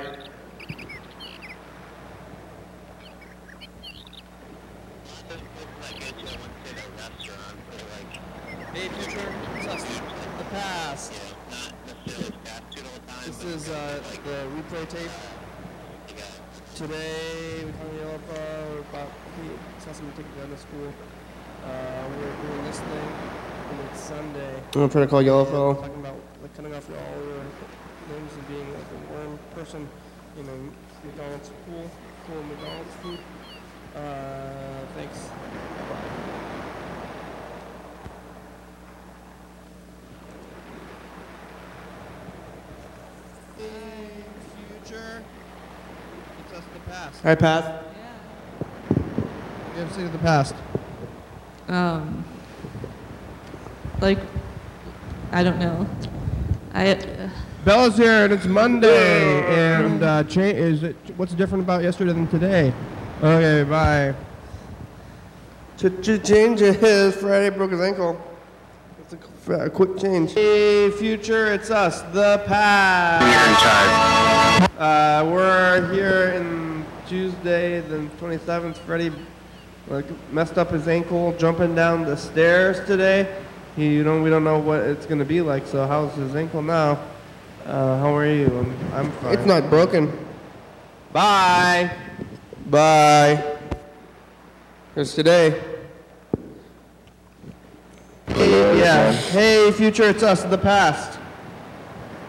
Speaker 4: Hey, future, it's us, the past. This is uh, the replay tape. Today, we found the yellow bar, we're about, we saw someone take it down to school. Uh, we're doing this thing, and it's Sunday.
Speaker 1: I'm gonna try to call Yellowfellow.
Speaker 4: Talking about like cutting off all your limbs and being like a worm person. You know, McDonald's cool, cool McDonald's food. Uh, thanks. Bye.
Speaker 7: Hey, future. It's us the past.
Speaker 1: Hi, Pat. Yeah.
Speaker 7: You have seen of the past?
Speaker 10: Um, like, I don't know. I. Uh,
Speaker 4: Bella's here, and it's Monday. And uh, cha- is it what's different about yesterday than today? Okay, bye.
Speaker 1: change is Friday broke his ankle. It's a a quick change. Hey, future, it's us, the past. We're in Uh, we're here in Tuesday, the 27th. Freddie like messed up his ankle jumping down the stairs today. He, you know, we don't know what it's gonna be like. So how's his ankle now? Uh, how are you? I'm, I'm fine. It's not broken. Bye. Bye. Here's today. Yeah. Hey, future, it's us, in the past.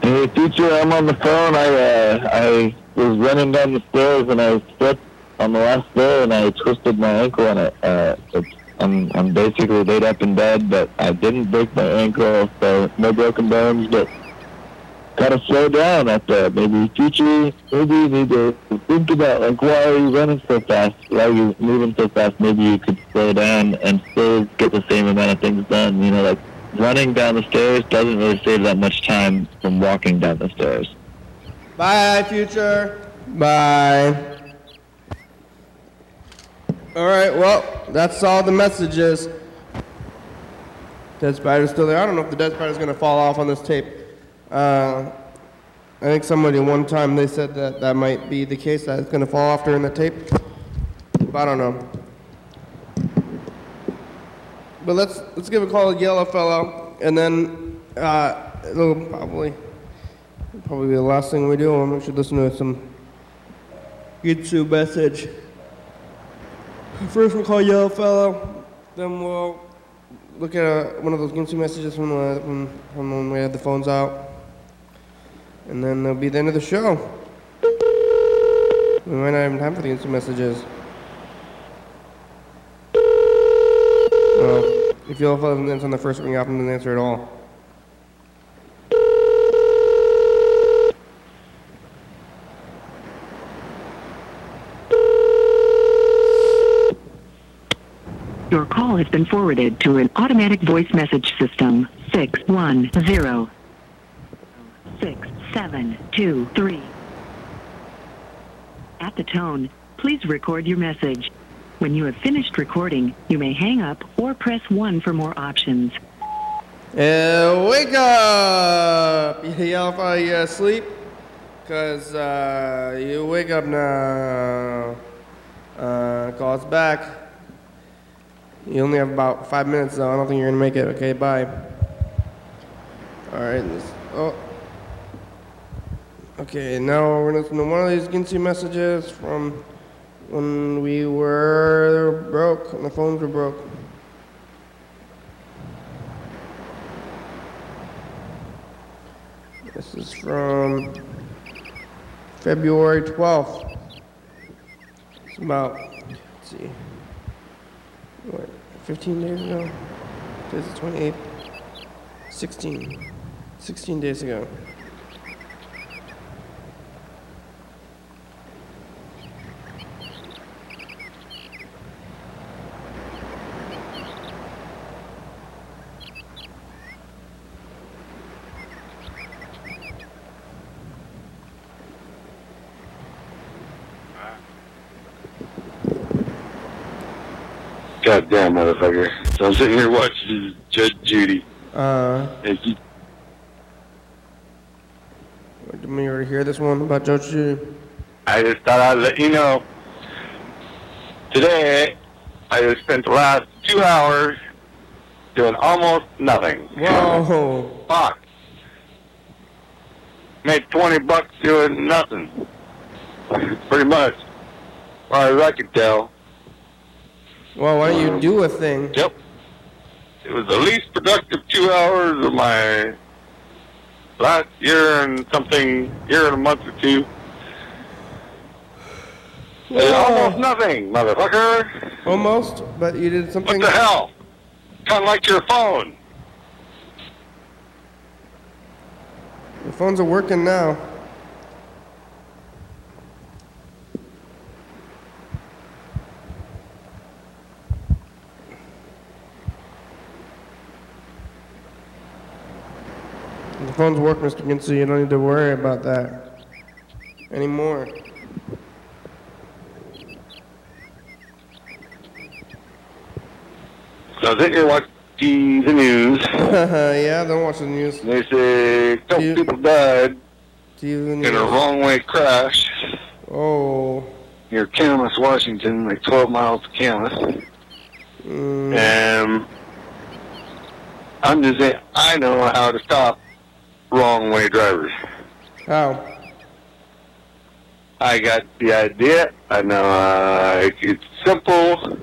Speaker 5: Hey, future, I'm on the phone. I uh, I was running down the stairs and I slipped on the last stair and I twisted my ankle and it, uh, it's, I'm I'm basically laid up in bed, but I didn't break my ankle, so no broken bones. But gotta slow down at the maybe future. Maybe you need to think about like why are you running so fast? Why are you moving so fast? Maybe you could slow down and still get the same amount of things done. You know, like running down the stairs doesn't really save that much time from walking down the stairs.
Speaker 1: Bye, future. Bye. All right, well, that's all the messages. Dead spider's still there. I don't know if the dead spider's gonna fall off on this tape. Uh, I think somebody one time they said that that might be the case that it's gonna fall off during the tape. But I don't know. But let's let's give a call to Yellow Fellow, and then uh, it'll probably probably be the last thing we do. and We should listen to some YouTube message. First we'll call Yellow Fellow, then we'll look at uh, one of those Ginsu messages from, uh, from, from when we had the phones out. And then that'll be the end of the show. We might not even have time for the Ginsu messages. Well, if Yellow Fellow doesn't answer on the first ring, often doesn't answer at all.
Speaker 6: Your call has been forwarded to an automatic voice message system. 610 6723. At the tone, please record your message. When you have finished recording, you may hang up or press 1 for more options.
Speaker 1: Uh, wake up! You while you asleep? Because uh, you wake up now. Uh, call us back. You only have about five minutes, though. I don't think you're going to make it. Okay, bye. All right. Oh. Okay, now we're going to listen to one of these Ginsu messages from when we were broke, and the phones were broke. This is from February 12th. It's about, let's see, what, 15 days ago? Today's the 28th. 16. 16 days ago.
Speaker 11: Goddamn motherfucker. So I'm sitting here watching Judge Judy.
Speaker 1: Uh,
Speaker 11: And she,
Speaker 1: do you already hear this one about Judge Judy?
Speaker 11: I just thought I'd let you know. Today, I just spent the last two hours doing almost nothing.
Speaker 1: Whoa.
Speaker 11: Fuck. Made 20 bucks doing nothing. <laughs> Pretty much. As far as I can tell.
Speaker 1: Well, why don't you do a thing?
Speaker 11: Yep. It was the least productive two hours of my last year and something, year and a month or two. Did almost nothing, motherfucker.
Speaker 1: Almost, but you did something.
Speaker 11: What the hell? Kind of like your phone.
Speaker 1: The phones are working now. The phones work, Mr. Ginsey. You don't need to worry about that anymore.
Speaker 11: So sitting here watching the news. <laughs>
Speaker 1: yeah, don't watch the news.
Speaker 11: They say a couple people died
Speaker 1: in
Speaker 11: in a wrong way crash
Speaker 1: Oh.
Speaker 11: near Camas, Washington, like 12 miles to Camas.
Speaker 1: Mm.
Speaker 11: And I'm just saying, I know how to stop wrong way drivers.
Speaker 1: How?
Speaker 11: I got the idea. I know uh, it's simple.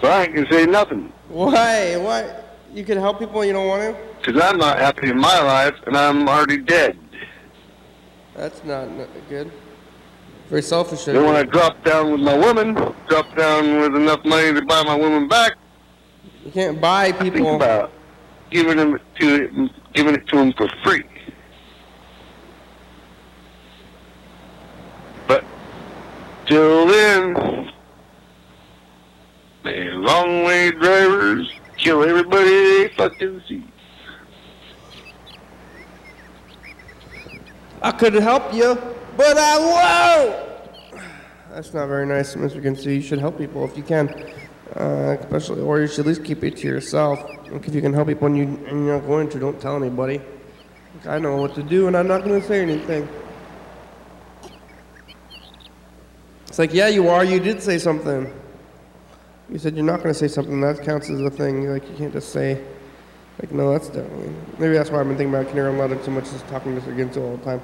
Speaker 11: But I gonna say nothing.
Speaker 1: Why? Why? You can help people you don't want to?
Speaker 11: Because I'm not happy in my life, and I'm already dead.
Speaker 1: That's not, good. Very selfish. of
Speaker 11: Then when. I drop down with my woman, drop down with enough money to buy my woman back,
Speaker 1: You can't buy
Speaker 11: think
Speaker 1: people.
Speaker 11: Giving them to giving it to them for free. But till then, the long way drivers kill everybody they fucking see.
Speaker 1: I could help you, but I won't. That's not very nice, Mr. Kinsey. You should help people if you can. Uh, especially, or you should at least keep it to yourself. Like if you can help people and, you, and you're not going to, don't tell anybody. Like, I know what to do and I'm not going to say anything. It's like, yeah, you are. You did say something. You said you're not going to say something. That counts as a thing. Like, you can't just say, like, no, that's definitely. Maybe that's why I've been thinking about Canary Unleaded so much, is talking to it all the time.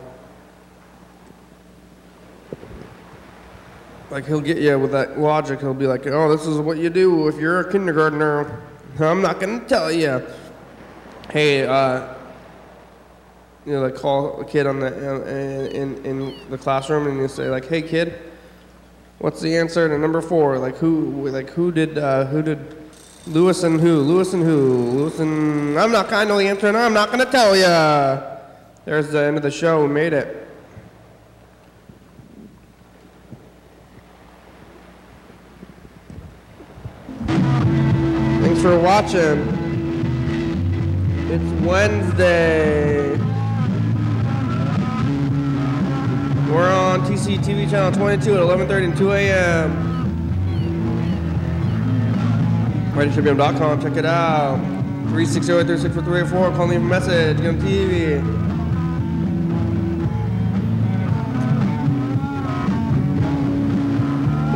Speaker 1: Like, he'll get you with that logic. He'll be like, oh, this is what you do if you're a kindergartner. I'm not going to tell you. Hey, uh, you know, like call a kid on the in, in in the classroom and you say like, "Hey, kid, what's the answer to number four? Like who like who did uh, who did Lewis and who? Lewis and who? Lewis and I'm not kind of the answer, and I'm not gonna tell ya. There's the end of the show. We made it. For watching. It's Wednesday. We're on TC TV channel 22 at 11:30 and 2 a.m. RadioShowBM.com. Check it out. 360-836-4384. Call leave a message. Get on TV.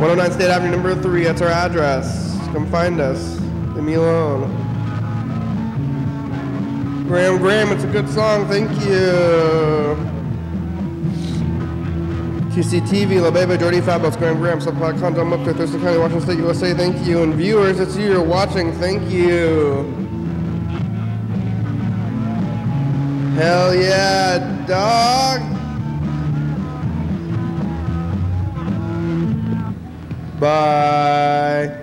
Speaker 1: One hundred nine State Avenue, number three. That's our address. Come find us. Me alone. Graham Graham, it's a good song. Thank you. TCTV, La Beba, Jordy Fabulous, Graham Graham, Supply Content, Muck, Thurston County, Washington State, USA, thank you. And viewers, it's you, you're watching, thank you. Hell yeah, dog. Bye.